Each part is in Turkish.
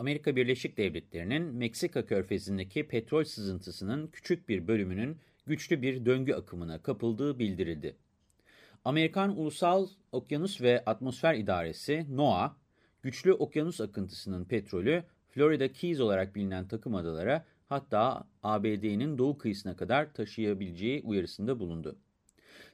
Amerika Birleşik Devletleri'nin Meksika körfezindeki petrol sızıntısının küçük bir bölümünün güçlü bir döngü akımına kapıldığı bildirildi. Amerikan Ulusal Okyanus ve Atmosfer İdaresi NOAA, güçlü okyanus akıntısının petrolü Florida Keys olarak bilinen takım adalara hatta ABD'nin doğu kıyısına kadar taşıyabileceği uyarısında bulundu.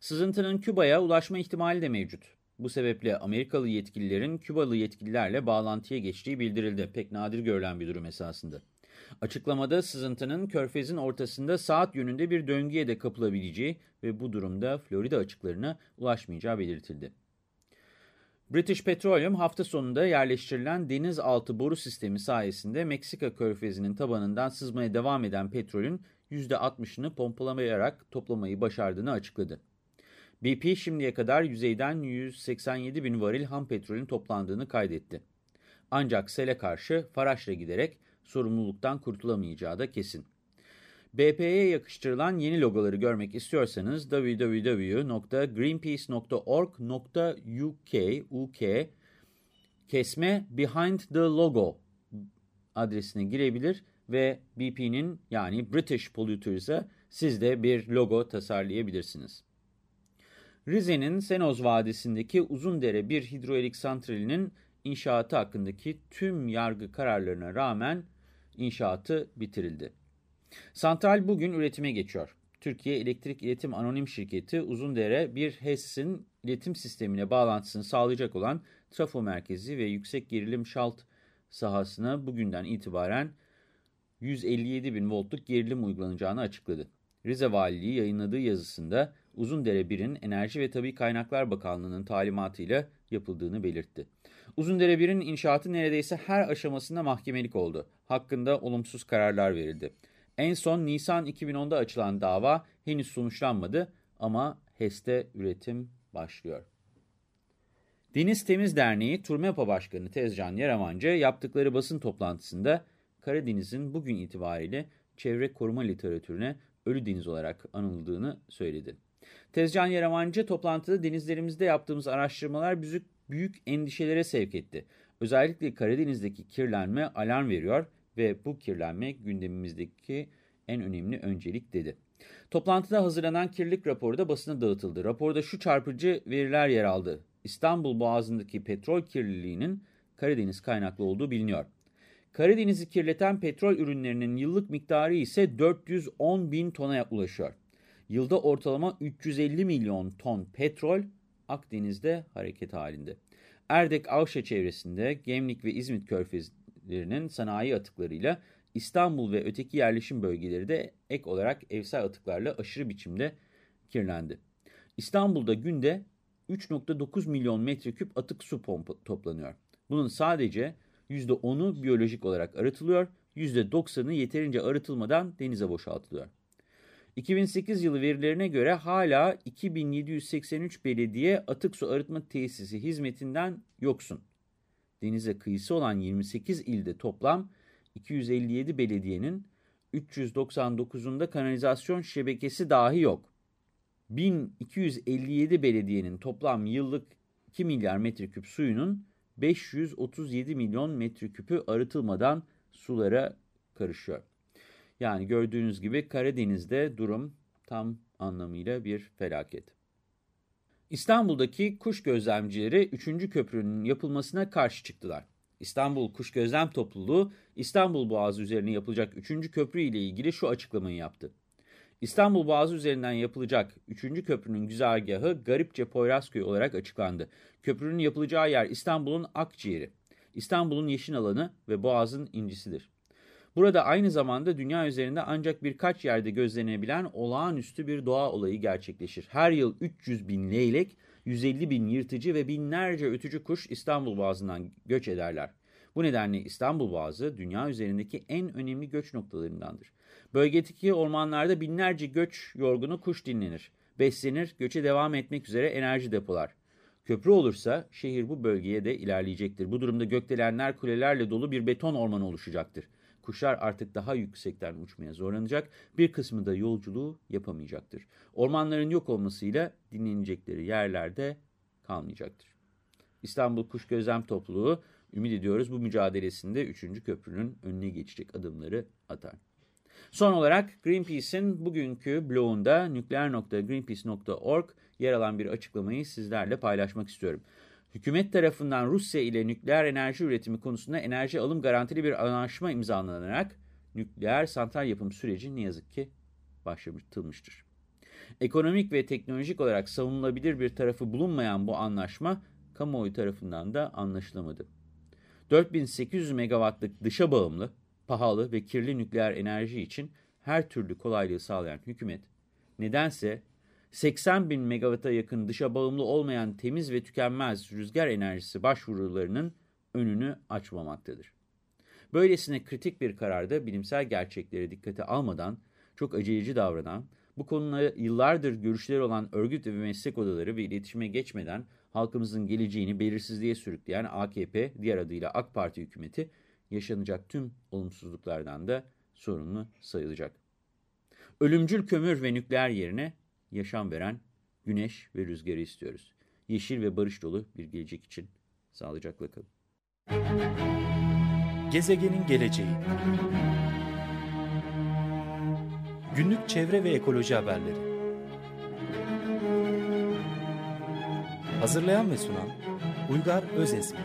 Sızıntının Küba'ya ulaşma ihtimali de mevcut. Bu sebeple Amerikalı yetkililerin Kübalı yetkililerle bağlantıya geçtiği bildirildi. Pek nadir görülen bir durum esasında. Açıklamada sızıntının körfezin ortasında saat yönünde bir döngüye de kapılabileceği ve bu durumda Florida açıklarına ulaşmayacağı belirtildi. British Petroleum hafta sonunda yerleştirilen denizaltı boru sistemi sayesinde Meksika körfezinin tabanından sızmaya devam eden petrolün %60'ını pompalamayarak toplamayı başardığını açıkladı. BP şimdiye kadar yüzeyden 187 bin varil ham petrolün toplandığını kaydetti. Ancak sele karşı Faraş'la giderek sorumluluktan kurtulamayacağı da kesin. BP'ye yakıştırılan yeni logoları görmek istiyorsanız www.greenpeace.org.uk UK kesme Behind the Logo adresine girebilir ve BP'nin yani British Polluters'a siz de bir logo tasarlayabilirsiniz. Rize'nin Senoz Vadisi'ndeki Uzundere bir hidroelik santralinin inşaatı hakkındaki tüm yargı kararlarına rağmen inşaatı bitirildi. Santral bugün üretime geçiyor. Türkiye Elektrik İletim Anonim Şirketi Uzundere bir HES'in iletim sistemine bağlantısını sağlayacak olan trafo merkezi ve yüksek gerilim şalt sahasına bugünden itibaren 157 bin voltluk gerilim uygulanacağını açıkladı. Rize Valiliği yayınladığı yazısında Uzundere 1'in Enerji ve Tabi Kaynaklar Bakanlığı'nın talimatıyla yapıldığını belirtti. Uzundere 1'in inşaatı neredeyse her aşamasında mahkemelik oldu. Hakkında olumsuz kararlar verildi. En son Nisan 2010'da açılan dava henüz sonuçlanmadı ama HES'te üretim başlıyor. Deniz Temiz Derneği Turmepa Başkanı Tezcan Yaramancı yaptıkları basın toplantısında Karadeniz'in bugün itibariyle çevre koruma literatürüne ölü deniz olarak anıldığını söyledi. Tezcan Yaramancı toplantıda denizlerimizde yaptığımız araştırmalar büyük, büyük endişelere sevk etti. Özellikle Karadeniz'deki kirlenme alarm veriyor ve bu kirlenme gündemimizdeki en önemli öncelik dedi. Toplantıda hazırlanan kirlilik raporu da basına dağıtıldı. Raporda şu çarpıcı veriler yer aldı. İstanbul Boğazı'ndaki petrol kirliliğinin Karadeniz kaynaklı olduğu biliniyor. Karadeniz'i kirleten petrol ürünlerinin yıllık miktarı ise 410 bin tona ulaşıyor. Yılda ortalama 350 milyon ton petrol Akdeniz'de hareket halinde. Erdek-Avşa çevresinde Gemlik ve İzmit körfezlerinin sanayi atıklarıyla İstanbul ve öteki yerleşim bölgeleri de ek olarak evsel atıklarla aşırı biçimde kirlendi. İstanbul'da günde 3.9 milyon metreküp atık su toplanıyor. Bunun sadece %10'u biyolojik olarak arıtılıyor, %90'ı yeterince arıtılmadan denize boşaltılıyor. 2008 yılı verilerine göre hala 2783 belediye atık su arıtma tesisi hizmetinden yoksun. Denize kıyısı olan 28 ilde toplam 257 belediyenin 399'unda kanalizasyon şebekesi dahi yok. 1257 belediyenin toplam yıllık 2 milyar metreküp suyunun 537 milyon metreküpü arıtılmadan sulara karışıyor. Yani gördüğünüz gibi Karadeniz'de durum tam anlamıyla bir felaket. İstanbul'daki kuş gözlemcileri 3. köprünün yapılmasına karşı çıktılar. İstanbul Kuş Gözlem Topluluğu İstanbul Boğazı üzerine yapılacak 3. köprü ile ilgili şu açıklamayı yaptı. İstanbul Boğazı üzerinden yapılacak 3. köprünün güzergahı Garipçe Poyrazköy olarak açıklandı. Köprünün yapılacağı yer İstanbul'un akciğeri, İstanbul'un yeşil alanı ve Boğaz'ın incisidir. Burada aynı zamanda dünya üzerinde ancak birkaç yerde gözlenebilen olağanüstü bir doğa olayı gerçekleşir. Her yıl 300 bin leylek, 150 bin yırtıcı ve binlerce ötücü kuş İstanbul Boğazı'ndan göç ederler. Bu nedenle İstanbul Boğazı dünya üzerindeki en önemli göç noktalarındandır. Bölgedeki ormanlarda binlerce göç yorgunu kuş dinlenir, beslenir, göçe devam etmek üzere enerji depolar. Köprü olursa şehir bu bölgeye de ilerleyecektir. Bu durumda gökdelenler kulelerle dolu bir beton ormanı oluşacaktır. Kuşlar artık daha yüksekten uçmaya zorlanacak, bir kısmı da yolculuğu yapamayacaktır. Ormanların yok olmasıyla dinlenecekleri yerlerde kalmayacaktır. İstanbul Kuş Gözlem Topluluğu ümit ediyoruz bu mücadelesinde 3. köprünün önüne geçecek adımları atar. Son olarak Greenpeace'in bugünkü blogunda nükleer.greenpeace.org yer alan bir açıklamayı sizlerle paylaşmak istiyorum. Hükümet tarafından Rusya ile nükleer enerji üretimi konusunda enerji alım garantili bir anlaşma imzalanarak nükleer santral yapım süreci ne yazık ki başlatılmıştır. Ekonomik ve teknolojik olarak savunulabilir bir tarafı bulunmayan bu anlaşma kamuoyu tarafından da anlaşılamadı. 4800 megawattlık dışa bağımlı, pahalı ve kirli nükleer enerji için her türlü kolaylığı sağlayan hükümet, nedense 80 bin megawatt'a yakın dışa bağımlı olmayan temiz ve tükenmez rüzgar enerjisi başvurularının önünü açmamaktadır. Böylesine kritik bir kararda bilimsel gerçekleri dikkate almadan çok aceleci davranan, bu konuda yıllardır görüşleri olan örgüt ve meslek odaları ve iletişime geçmeden halkımızın geleceğini belirsizliğe sürükleyen AKP, diğer adıyla AK Parti hükümeti, yaşanacak tüm olumsuzluklardan da sorumlu sayılacak. Ölümcül kömür ve nükleer yerine yaşam veren güneş ve rüzgarı istiyoruz. Yeşil ve barış dolu bir gelecek için sağlıcakla kalın. Gezegenin geleceği Günlük çevre ve ekoloji haberleri Hazırlayan ve sunan Uygar Özesmi